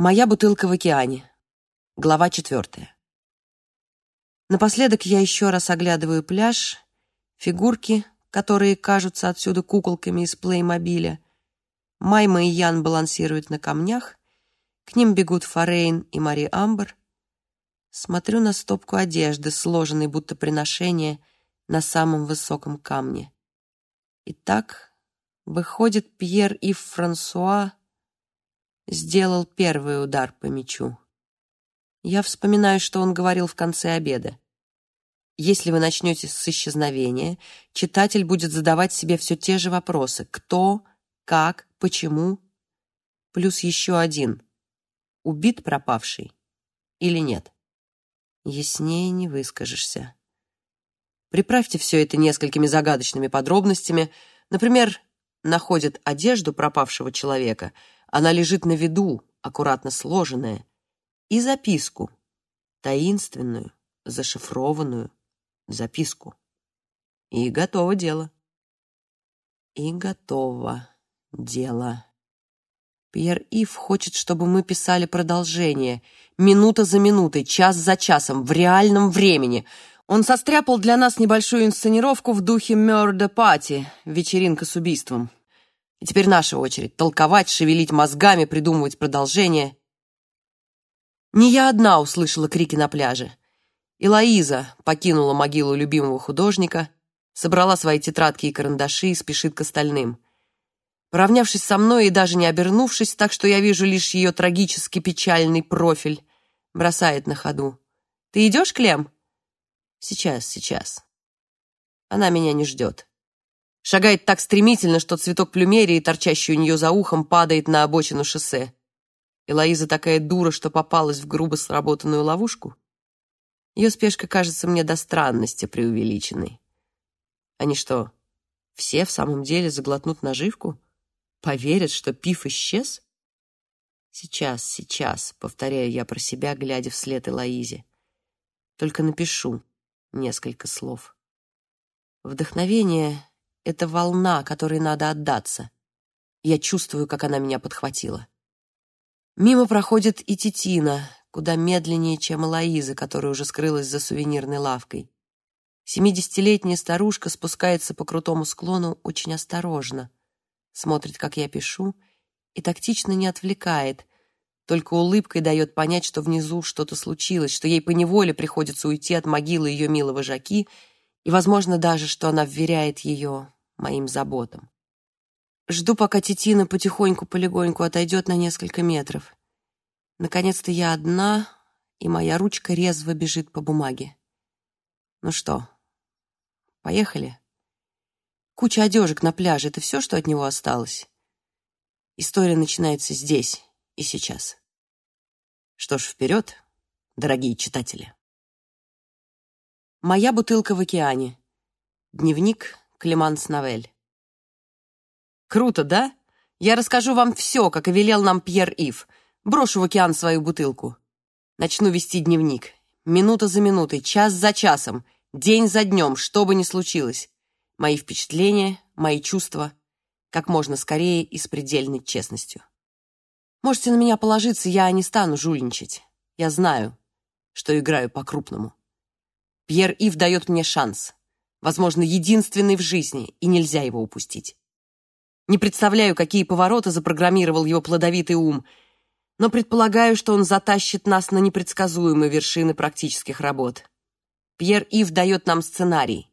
Моя бутылка в океане. Глава четвертая. Напоследок я еще раз оглядываю пляж, фигурки, которые кажутся отсюда куколками из плеймобиля. Майма и Ян балансируют на камнях, к ним бегут Форейн и Мари Амбер. Смотрю на стопку одежды, сложенной будто приношение на самом высоком камне. Итак, выходит, Пьер и Франсуа сделал первый удар по мячу. Я вспоминаю, что он говорил в конце обеда. Если вы начнете с исчезновения, читатель будет задавать себе все те же вопросы. Кто, как, почему? Плюс еще один. Убит пропавший или нет? Яснее не выскажешься. Приправьте все это несколькими загадочными подробностями. Например, находят одежду пропавшего человека. Она лежит на виду, аккуратно сложенная и записку, таинственную, зашифрованную записку. И готово дело. И готово дело. Пьер Ив хочет, чтобы мы писали продолжение, минута за минутой, час за часом, в реальном времени. Он состряпал для нас небольшую инсценировку в духе «Murder Party» — вечеринка с убийством. И теперь наша очередь — толковать, шевелить мозгами, придумывать продолжение. Не я одна услышала крики на пляже. И Лоиза покинула могилу любимого художника, собрала свои тетрадки и карандаши и спешит к остальным. Поравнявшись со мной и даже не обернувшись, так что я вижу лишь ее трагически печальный профиль, бросает на ходу. «Ты идешь, Клем?» «Сейчас, сейчас». Она меня не ждет. Шагает так стремительно, что цветок плюмерии, торчащий у нее за ухом, падает на обочину шоссе. Элоиза такая дура, что попалась в грубо сработанную ловушку. Ее спешка кажется мне до странности преувеличенной. Они что, все в самом деле заглотнут наживку? Поверят, что пив исчез? Сейчас, сейчас, повторяю я про себя, глядя вслед Элоизе. Только напишу несколько слов. Вдохновение — это волна, которой надо отдаться. Я чувствую, как она меня подхватила. Мимо проходит и Титина, куда медленнее, чем Элоиза, которая уже скрылась за сувенирной лавкой. Семидесятилетняя старушка спускается по крутому склону очень осторожно, смотрит, как я пишу, и тактично не отвлекает, только улыбкой дает понять, что внизу что-то случилось, что ей поневоле приходится уйти от могилы ее милого Жаки, и, возможно, даже, что она вверяет ее моим заботам. Жду, пока Титина потихоньку-полегоньку отойдет на несколько метров. Наконец-то я одна, и моя ручка резво бежит по бумаге. Ну что, поехали? Куча одежек на пляже — это все, что от него осталось? История начинается здесь и сейчас. Что ж, вперед, дорогие читатели. Моя бутылка в океане. Дневник Клеманс Новель. Круто, да? Я расскажу вам все, как и велел нам Пьер Ив. Брошу в океан свою бутылку. Начну вести дневник. Минута за минутой, час за часом, день за днем, что бы ни случилось. Мои впечатления, мои чувства. Как можно скорее и с предельной честностью. Можете на меня положиться, я не стану жульничать. Я знаю, что играю по-крупному. Пьер Ив дает мне шанс. Возможно, единственный в жизни, и нельзя его упустить. Не представляю, какие повороты запрограммировал его плодовитый ум, но предполагаю, что он затащит нас на непредсказуемые вершины практических работ. Пьер Ив дает нам сценарий,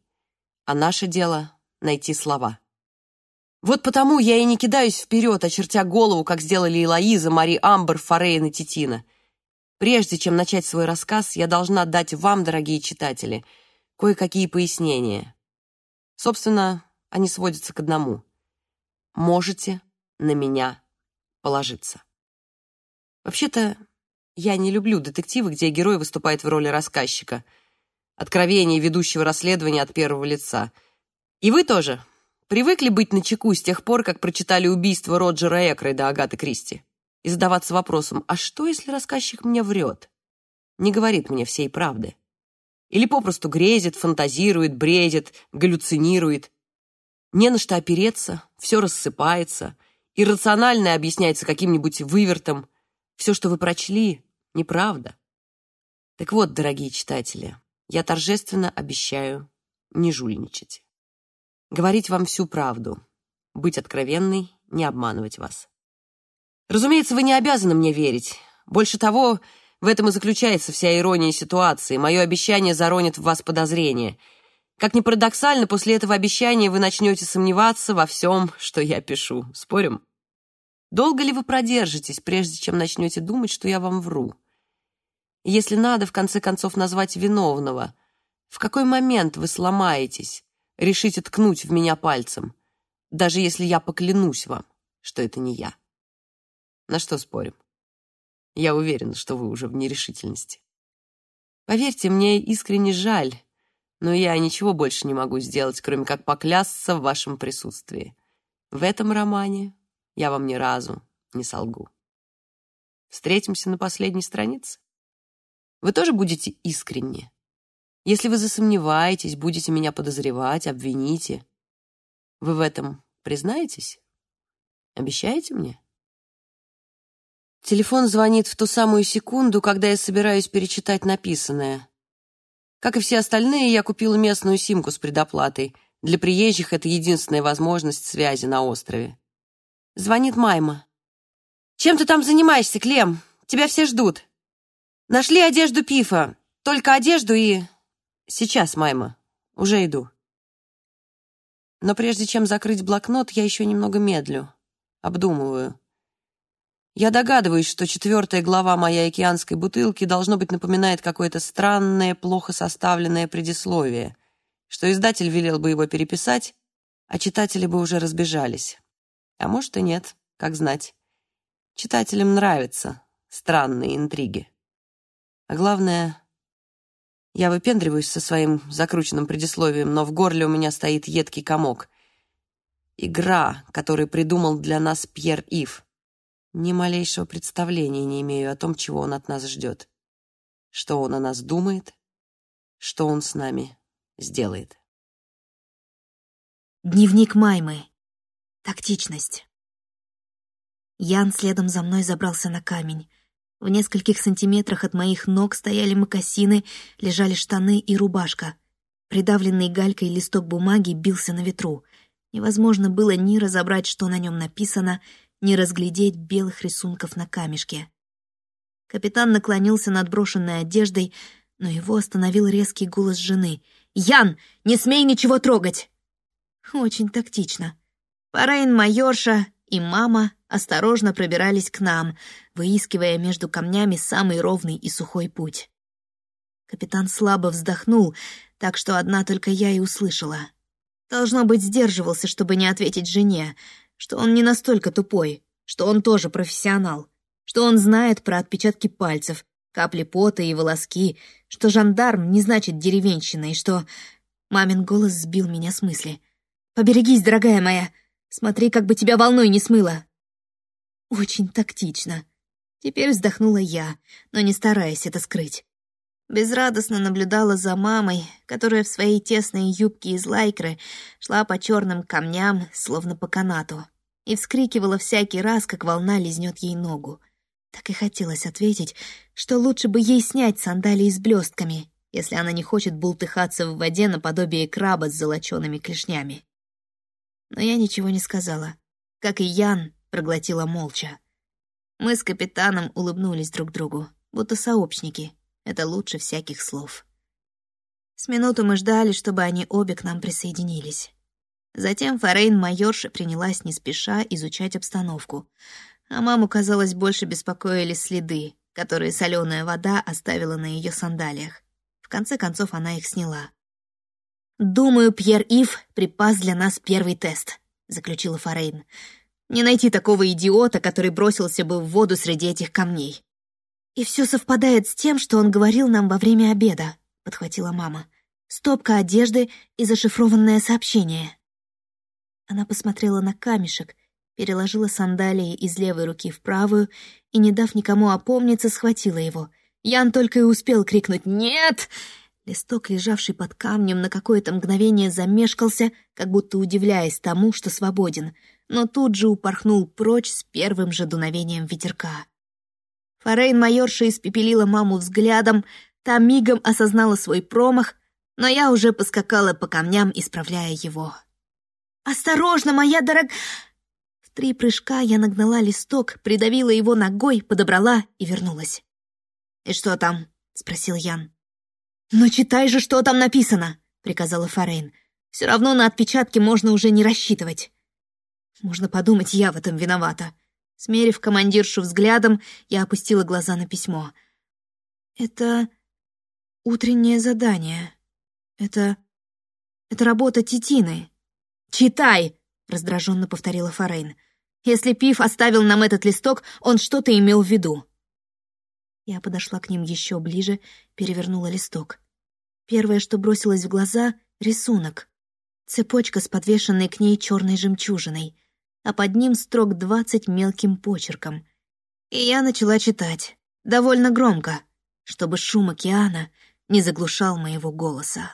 а наше дело — найти слова. Вот потому я и не кидаюсь вперед, очертя голову, как сделали Элоиза, Мари Амбер, Форейн и Титина. Прежде чем начать свой рассказ, я должна дать вам, дорогие читатели, кое-какие пояснения. Собственно, они сводятся к одному — можете на меня положиться. Вообще-то, я не люблю детективы, где герой выступает в роли рассказчика. Откровение ведущего расследования от первого лица. И вы тоже привыкли быть начеку с тех пор, как прочитали убийство Роджера Экройда Агаты Кристи и задаваться вопросом, а что, если рассказчик мне врет? Не говорит мне всей правды. Или попросту грезит, фантазирует, бредит, галлюцинирует, не на что опереться, все рассыпается, иррациональное объясняется каким-нибудь вывертом, Все, что вы прочли, неправда. Так вот, дорогие читатели, я торжественно обещаю не жульничать. Говорить вам всю правду, быть откровенной, не обманывать вас. Разумеется, вы не обязаны мне верить. Больше того, в этом и заключается вся ирония ситуации. Мое обещание заронит в вас подозрения. Как ни парадоксально, после этого обещания вы начнете сомневаться во всем, что я пишу. Спорим? Долго ли вы продержитесь, прежде чем начнете думать, что я вам вру? Если надо, в конце концов, назвать виновного, в какой момент вы сломаетесь, решите ткнуть в меня пальцем, даже если я поклянусь вам, что это не я? На что спорим? Я уверен, что вы уже в нерешительности. Поверьте, мне искренне жаль, но я ничего больше не могу сделать, кроме как поклясться в вашем присутствии. В этом романе я вам ни разу не солгу. Встретимся на последней странице. Вы тоже будете искренни. Если вы засомневаетесь, будете меня подозревать, обвините. Вы в этом признаетесь? Обещаете мне? Телефон звонит в ту самую секунду, когда я собираюсь перечитать написанное. Как и все остальные, я купила местную симку с предоплатой. Для приезжих это единственная возможность связи на острове. Звонит Майма. «Чем ты там занимаешься, Клем? Тебя все ждут. Нашли одежду Пифа. Только одежду и...» «Сейчас, Майма. Уже иду». Но прежде чем закрыть блокнот, я еще немного медлю. Обдумываю. Я догадываюсь, что четвертая глава моей океанской бутылки должно быть напоминает какое-то странное, плохо составленное предисловие, что издатель велел бы его переписать, а читатели бы уже разбежались. А может и нет, как знать. Читателям нравятся странные интриги. А главное, я выпендриваюсь со своим закрученным предисловием, но в горле у меня стоит едкий комок. Игра, которую придумал для нас Пьер Ив. Ни малейшего представления не имею о том, чего он от нас ждет. Что он о нас думает, что он с нами сделает. Дневник Маймы. Тактичность. Ян следом за мной забрался на камень. В нескольких сантиметрах от моих ног стояли мокасины, лежали штаны и рубашка. Придавленный галькой листок бумаги бился на ветру. Невозможно было ни разобрать, что на нем написано, не разглядеть белых рисунков на камешке. Капитан наклонился над брошенной одеждой, но его остановил резкий голос жены. «Ян, не смей ничего трогать!» Очень тактично. Парайн-майорша и мама осторожно пробирались к нам, выискивая между камнями самый ровный и сухой путь. Капитан слабо вздохнул, так что одна только я и услышала. Должно быть, сдерживался, чтобы не ответить жене, что он не настолько тупой, что он тоже профессионал, что он знает про отпечатки пальцев, капли пота и волоски, что жандарм не значит деревенщина, и что... Мамин голос сбил меня с мысли. «Поберегись, дорогая моя! Смотри, как бы тебя волной не смыло!» Очень тактично. Теперь вздохнула я, но не стараясь это скрыть. Безрадостно наблюдала за мамой, которая в своей тесной юбке из лайкры шла по черным камням, словно по канату, и вскрикивала всякий раз, как волна лизнет ей ногу. Так и хотелось ответить, что лучше бы ей снять сандалии с блестками, если она не хочет бултыхаться в воде наподобие краба с золочеными клешнями. Но я ничего не сказала. Как и Ян, проглотила молча. Мы с капитаном улыбнулись друг другу, будто сообщники — это лучше всяких слов. С минуту мы ждали, чтобы они обе к нам присоединились. Затем Форейн-майорша принялась не спеша изучать обстановку, а маму, казалось, больше беспокоили следы, которые соленая вода оставила на ее сандалиях. В конце концов она их сняла. «Думаю, Пьер Ив припас для нас первый тест», — заключила Форейн. «Не найти такого идиота, который бросился бы в воду среди этих камней. «И все совпадает с тем, что он говорил нам во время обеда», — подхватила мама. «Стопка одежды и зашифрованное сообщение». Она посмотрела на камешек, переложила сандалии из левой руки в правую и, не дав никому опомниться, схватила его. Ян только и успел крикнуть «Нет!». Листок, лежавший под камнем, на какое-то мгновение замешкался, как будто удивляясь тому, что свободен, но тут же упорхнул прочь с первым же дуновением ветерка. Форейн-майорша испепелила маму взглядом, та мигом осознала свой промах, но я уже поскакала по камням, исправляя его. «Осторожно, моя дорог...» В три прыжка я нагнала листок, придавила его ногой, подобрала и вернулась. «И что там?» — спросил Ян. «Ну читай же, что там написано!» — приказала Форейн. «Все равно на отпечатки можно уже не рассчитывать». Можно подумать, я в этом виновата. Смерив командиршу взглядом, я опустила глаза на письмо. «Это утреннее задание. Это... это работа Титины». «Читай!» — раздраженно повторила Форейн. «Если Пив оставил нам этот листок, он что-то имел в виду». Я подошла к ним еще ближе, перевернула листок. Первое, что бросилось в глаза — рисунок. Цепочка с подвешенной к ней черной жемчужиной, а под ним строк двадцать мелким почерком. И я начала читать, довольно громко, чтобы шум океана не заглушал моего голоса.